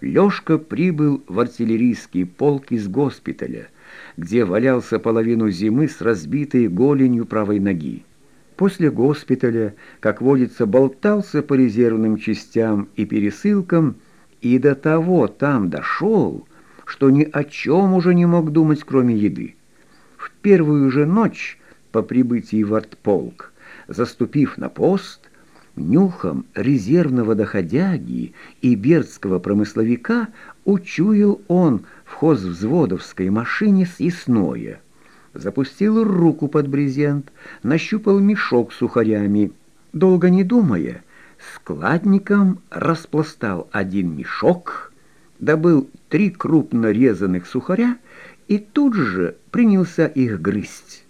Лёшка прибыл в артиллерийский полк из госпиталя, где валялся половину зимы с разбитой голенью правой ноги. После госпиталя, как водится, болтался по резервным частям и пересылкам, и до того там дошел, что ни о чем уже не мог думать, кроме еды. В первую же ночь по прибытии в артполк, заступив на пост, Нюхом резервного доходяги и бердского промысловика учуял он в хозвзводовской машине съестное. Запустил руку под брезент, нащупал мешок с сухарями. Долго не думая, складником распластал один мешок, добыл три крупно резаных сухаря и тут же принялся их грызть.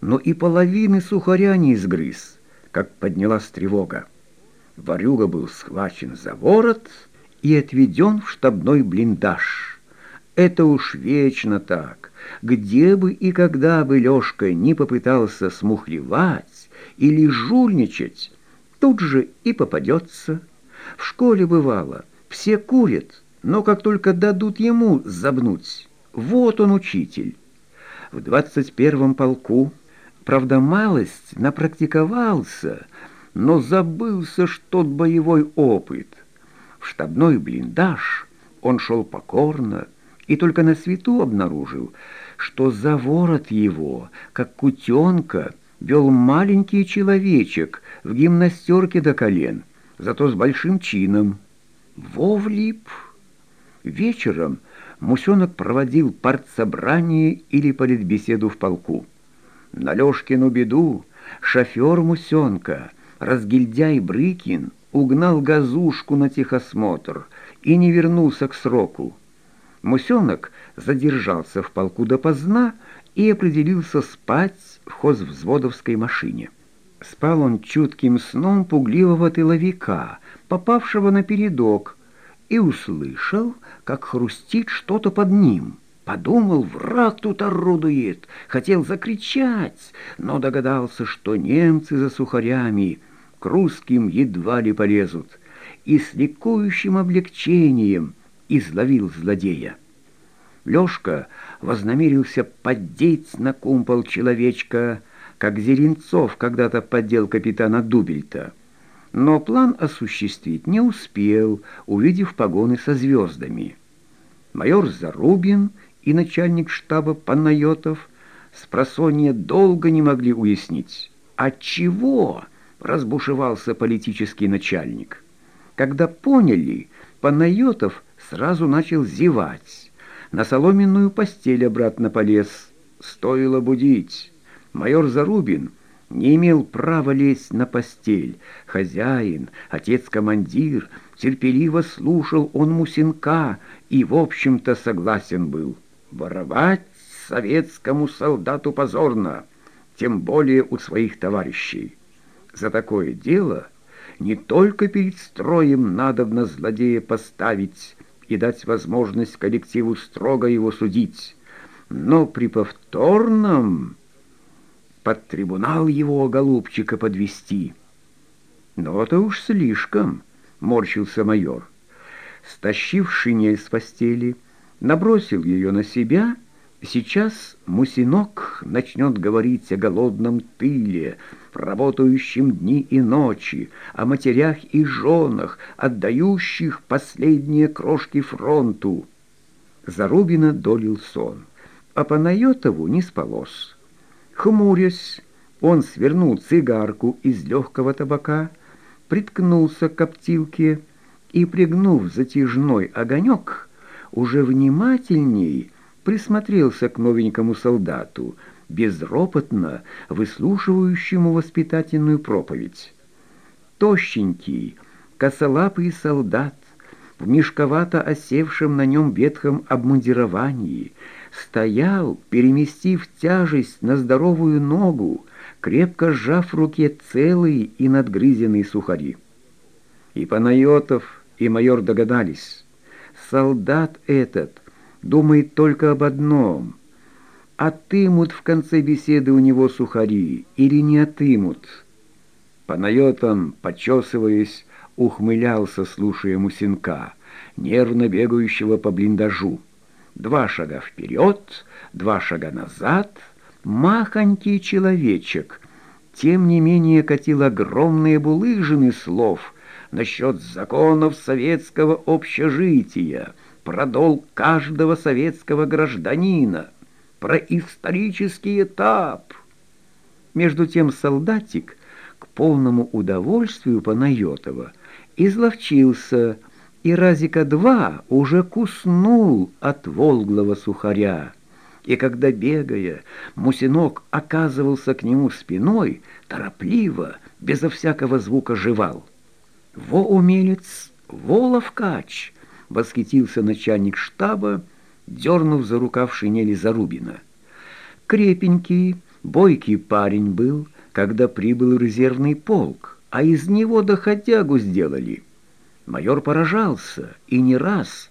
Но и половины сухаря не изгрыз как поднялась тревога. Варюга был схвачен за ворот и отведен в штабной блиндаж. Это уж вечно так. Где бы и когда бы Лёшка не попытался смухлевать или жульничать, тут же и попадется. В школе бывало, все курят, но как только дадут ему забнуть, вот он учитель. В двадцать первом полку Правда, малость напрактиковался, но забылся ж тот боевой опыт. В штабной блиндаж он шел покорно и только на свету обнаружил, что за ворот его, как кутенка, вел маленький человечек в гимнастерке до колен, зато с большим чином. Вовлип. Вечером Мусенок проводил партсобрание или политбеседу в полку. На Лёшкину беду шофер Мусенка, разгильдяй Брыкин, угнал газушку на техосмотр и не вернулся к сроку. Мусенок задержался в полку допоздна и определился спать в хозвзводовской машине. Спал он чутким сном пугливого тыловика, попавшего на передок, и услышал, как хрустит что-то под ним — Подумал, враг тут орудует, хотел закричать, но догадался, что немцы за сухарями к русским едва ли полезут, и с ликующим облегчением изловил злодея. Лёшка вознамерился поддеть на кумпол человечка, как Зеленцов когда-то поддел капитана Дубельта. Но план осуществить не успел, увидев погоны со звездами. Майор Зарубин и начальник штаба Панайотов с просонья долго не могли уяснить, от чего разбушевался политический начальник. Когда поняли, Панайотов сразу начал зевать, на соломенную постель обратно полез. Стоило будить. Майор Зарубин не имел права лезть на постель. Хозяин, отец-командир, терпеливо слушал он Мусинка и, в общем-то, согласен был. Воровать советскому солдату позорно, тем более у своих товарищей. За такое дело не только перед строем надобно злодея поставить и дать возможность коллективу строго его судить, но при повторном под трибунал его голубчика подвести. Но это уж слишком, морщился майор. Стащив шинель с постели, набросил ее на себя, сейчас Мусинок начнет говорить о голодном тыле, работающем дни и ночи, о матерях и женах, отдающих последние крошки фронту. Зарубина долил сон, а Панайотову не спалось. Хмурясь, он свернул цигарку из легкого табака, приткнулся к коптилке и, пригнув затяжной огонек, уже внимательней присмотрелся к новенькому солдату, безропотно выслушивающему воспитательную проповедь. Тощенький, косолапый солдат в мешковато осевшем на нем ветхом обмундировании стоял, переместив тяжесть на здоровую ногу, крепко сжав в руке целые и надгрызенные сухари. И Панайотов, и майор догадались — солдат этот думает только об одном — отымут в конце беседы у него сухари или не отымут. Панайотом, почесываясь, ухмылялся, слушая Мусинка. нервно бегающего по блиндажу. Два шага вперед, два шага назад. Махонький человечек, тем не менее, катил огромные булыжины слов насчет законов советского общежития, про долг каждого советского гражданина, про исторический этап. Между тем солдатик к полному удовольствию Панайотова изловчился, и разика-два уже куснул от волглого сухаря. И когда, бегая, Мусинок оказывался к нему спиной, торопливо, безо всякого звука жевал. «Во умелец, во ловкач!» — восхитился начальник штаба, дернув за рукав шинели Зарубина. Крепенький, бойкий парень был, когда прибыл резервный полк, а из него доходягу сделали. Майор поражался, и не раз,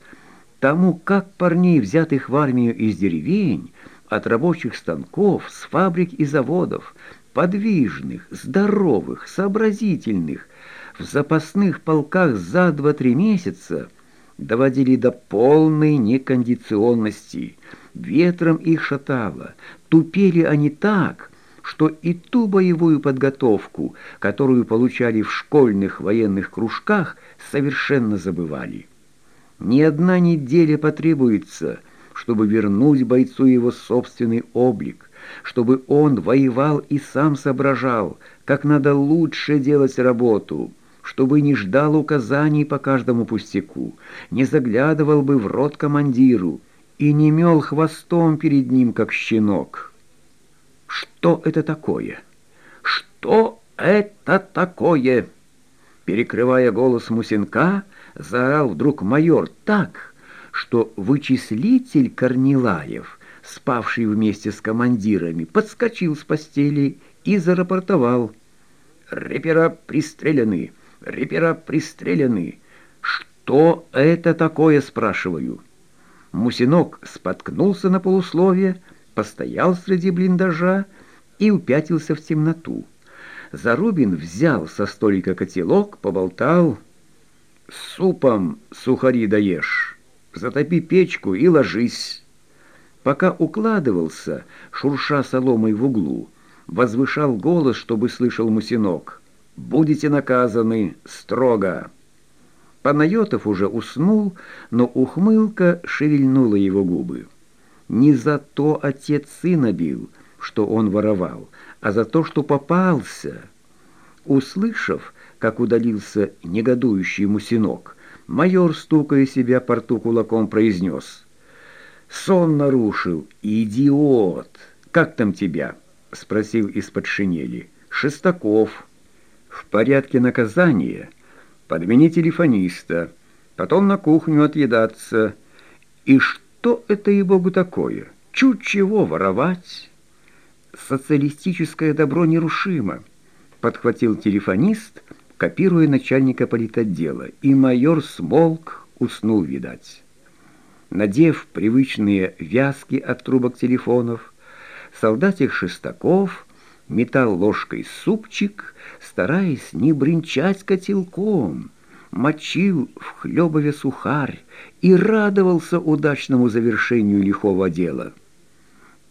тому, как парней, взятых в армию из деревень, от рабочих станков, с фабрик и заводов, подвижных, здоровых, сообразительных, в запасных полках за два-три месяца доводили до полной некондиционности. Ветром их шатало, тупели они так, что и ту боевую подготовку, которую получали в школьных военных кружках, совершенно забывали. Ни одна неделя потребуется, чтобы вернуть бойцу его собственный облик, чтобы он воевал и сам соображал, как надо лучше делать работу, чтобы не ждал указаний по каждому пустяку, не заглядывал бы в рот командиру и не мел хвостом перед ним, как щенок. Что это такое? Что это такое? Перекрывая голос Мусинка, заорал вдруг майор так, что вычислитель Корнилаев, спавший вместе с командирами, подскочил с постели и зарапортовал. «Репера пристреляны! Репера пристреляны! Что это такое?» — спрашиваю. Мусинок споткнулся на полусловие, постоял среди блиндажа и упятился в темноту. Зарубин взял со столика котелок, поболтал. «Супом сухари даешь, затопи печку и ложись». Пока укладывался, шурша соломой в углу, возвышал голос, чтобы слышал Мусинок. «Будете наказаны строго». Панайотов уже уснул, но ухмылка шевельнула его губы. Не за то отец сына бил, что он воровал, а за то, что попался. Услышав, как удалился негодующий мусинок, майор, стукая себя по рту кулаком, произнес. «Сон нарушил, идиот! Как там тебя?» — спросил из-под шинели. «Шестаков. В порядке наказания. Подмени телефониста, потом на кухню отъедаться. И что это, и богу, такое? Чуть чего воровать?» социалистическое добро нерушимо», — подхватил телефонист, копируя начальника политотдела, и майор смолк, уснул, видать. Надев привычные вязки от трубок телефонов, солдатик Шестаков метал ложкой супчик, стараясь не бренчать котелком, мочил в хлебове сухарь и радовался удачному завершению лихого дела.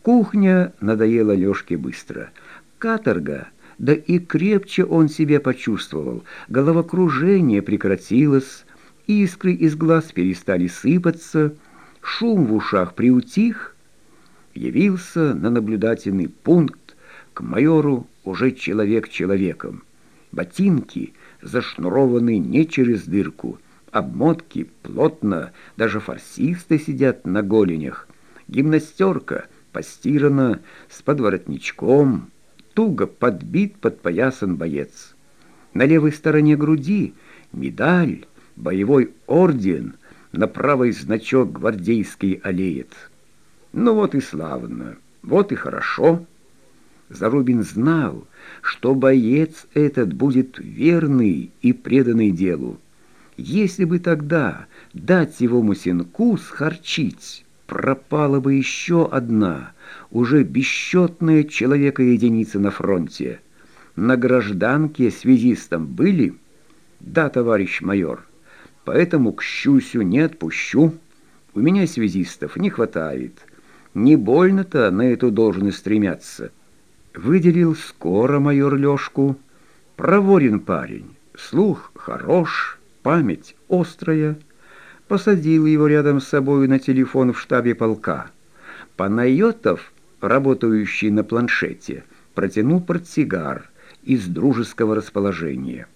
Кухня надоела Лёшке быстро. Каторга, да и крепче он себя почувствовал. Головокружение прекратилось, искры из глаз перестали сыпаться, шум в ушах приутих. Явился на наблюдательный пункт к майору уже человек человеком. Ботинки зашнурованы не через дырку, обмотки плотно, даже фарсисты сидят на голенях. Гимнастерка — постирано, с подворотничком, туго подбит, подпоясан боец. На левой стороне груди медаль, боевой орден, на правой значок гвардейский олеет. Ну вот и славно, вот и хорошо. Зарубин знал, что боец этот будет верный и преданный делу. Если бы тогда дать его Мусинку схарчить, пропала бы еще одна, уже бесчетная человека-единица на фронте. На гражданке связистом были? Да, товарищ майор. поэтому к Щусю не отпущу. У меня связистов не хватает. Не больно-то на эту должность стремятся. Выделил скоро майор Лёшку. Проворен парень, слух хорош, память острая. Посадил его рядом с собой на телефон в штабе полка. Панайотов, работающий на планшете, протянул портсигар из дружеского расположения.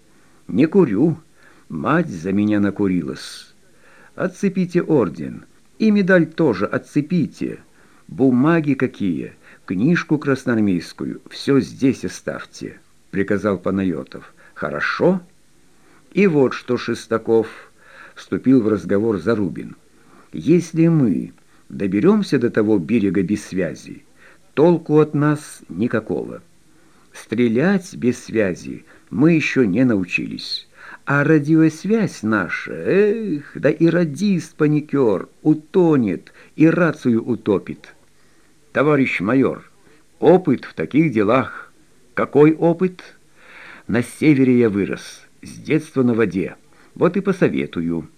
«Не курю, мать за меня накурилась. Отцепите орден, и медаль тоже отцепите. Бумаги какие, книжку красноармейскую, все здесь оставьте», — приказал Панайотов. «Хорошо?» И вот что Шестаков вступил в разговор Зарубин. «Если мы доберемся до того берега без связи, толку от нас никакого. Стрелять без связи мы еще не научились». А радиосвязь наша, эх, да и радист-паникер утонет и рацию утопит. Товарищ майор, опыт в таких делах. Какой опыт? На севере я вырос, с детства на воде. Вот и посоветую.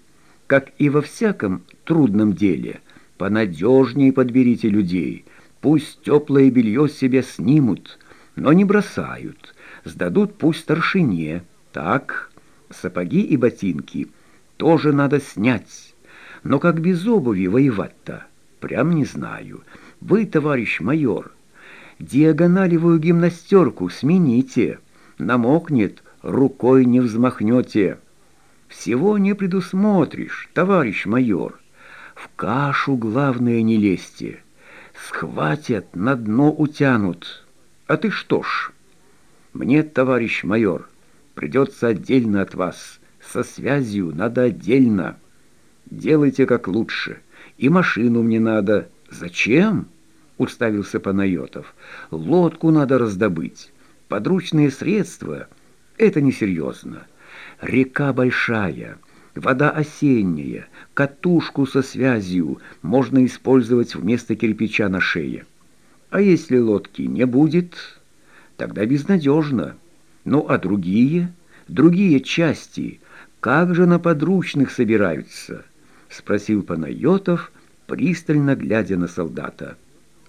Как и во всяком трудном деле, понадежнее подберите людей. Пусть теплое белье себе снимут, но не бросают. Сдадут пусть старшине. Так... Сапоги и ботинки тоже надо снять. Но как без обуви воевать-то? Прям не знаю. Вы, товарищ майор, диагоналевую гимнастерку смените. Намокнет, рукой не взмахнете. Всего не предусмотришь, товарищ майор. В кашу, главное, не лезьте. Схватят, на дно утянут. А ты что ж? Мне, товарищ майор, Придется отдельно от вас. Со связью надо отдельно. Делайте как лучше. И машину мне надо. Зачем? Уставился Панайотов. Лодку надо раздобыть. Подручные средства — это несерьезно. Река большая, вода осенняя, катушку со связью можно использовать вместо кирпича на шее. А если лодки не будет, тогда безнадежно. Ну а другие, другие части, как же на подручных собираются? Спросил Панайотов, пристально глядя на солдата.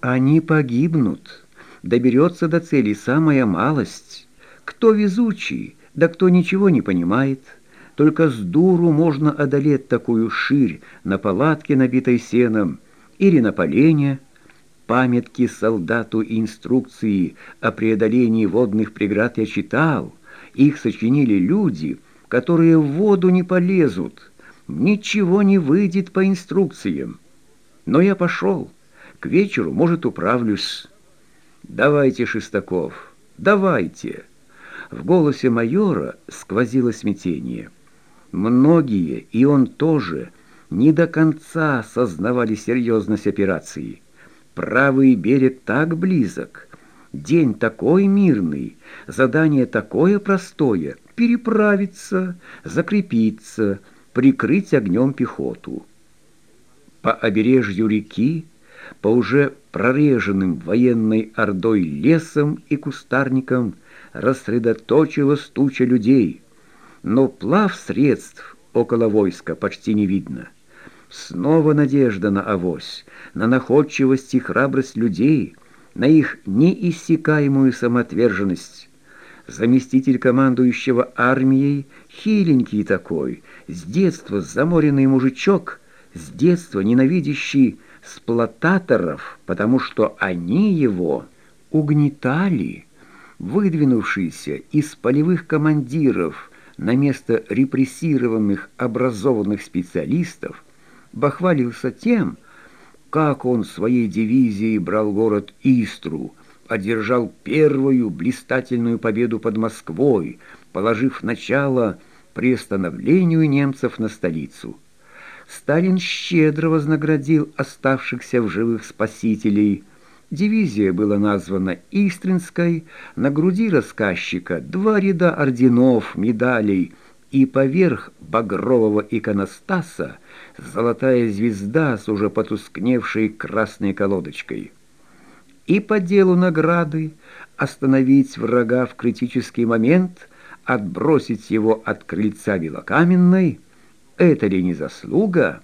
Они погибнут. Доберется до цели самая малость. Кто везучий, да кто ничего не понимает. Только с дуру можно одолеть такую ширь на палатке, набитой сеном, или на полене, Памятки солдату и инструкции о преодолении водных преград я читал. Их сочинили люди, которые в воду не полезут. Ничего не выйдет по инструкциям. Но я пошел. К вечеру, может, управлюсь. «Давайте, Шестаков, давайте!» В голосе майора сквозило смятение. Многие, и он тоже, не до конца сознавали серьезность операции. Правый берег так близок, день такой мирный, задание такое простое — переправиться, закрепиться, прикрыть огнем пехоту. По обережью реки, по уже прореженным военной ордой лесам и кустарникам рассредоточилась туча людей, но плав средств около войска почти не видно. Снова надежда на авось, на находчивость и храбрость людей, на их неиссякаемую самоотверженность. Заместитель командующего армией, хиленький такой, с детства заморенный мужичок, с детства ненавидящий сплотаторов, потому что они его угнетали, выдвинувшийся из полевых командиров на место репрессированных образованных специалистов, бахвалился тем, как он своей дивизией брал город Истру, одержал первую блистательную победу под Москвой, положив начало приостановлению немцев на столицу. Сталин щедро вознаградил оставшихся в живых спасителей. Дивизия была названа Истринской, на груди рассказчика два ряда орденов, медалей и поверх багрового иконостаса золотая звезда с уже потускневшей красной колодочкой. И по делу награды остановить врага в критический момент, отбросить его от крыльца Белокаменной, Это ли не заслуга?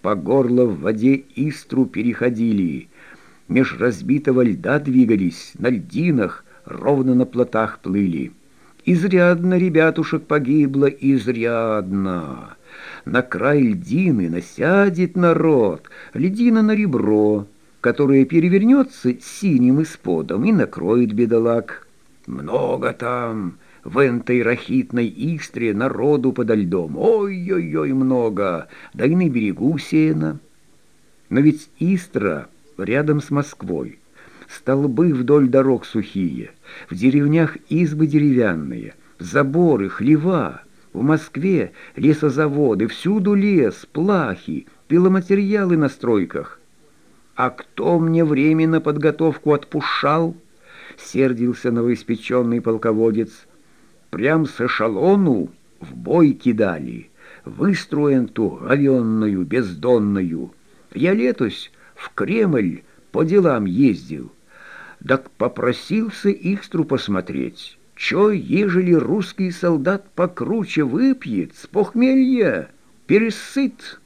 По горло в воде истру переходили, Меж разбитого льда двигались, на льдинах ровно на плотах плыли. Изрядно ребятушек погибло, изрядно. На край льдины насядет народ, льдина на ребро, которое перевернется синим исподом и накроет бедолаг. Много там, в этой рахитной истре народу подо льдом. Ой-ой-ой, много, да и на берегу сена. Но ведь истра рядом с Москвой. Столбы вдоль дорог сухие, в деревнях избы деревянные, заборы, хлева. В Москве лесозаводы, всюду лес, плахи, пиломатериалы на стройках. А кто мне время на подготовку отпушал? Сердился новоиспеченный полководец. Прям с эшелону в бой кидали, выстроен ту говенную, бездонную. Я летусь в Кремль по делам ездил. Так попросился Ихстру посмотреть, чё, ежели русский солдат покруче выпьет с похмелья, пересыт».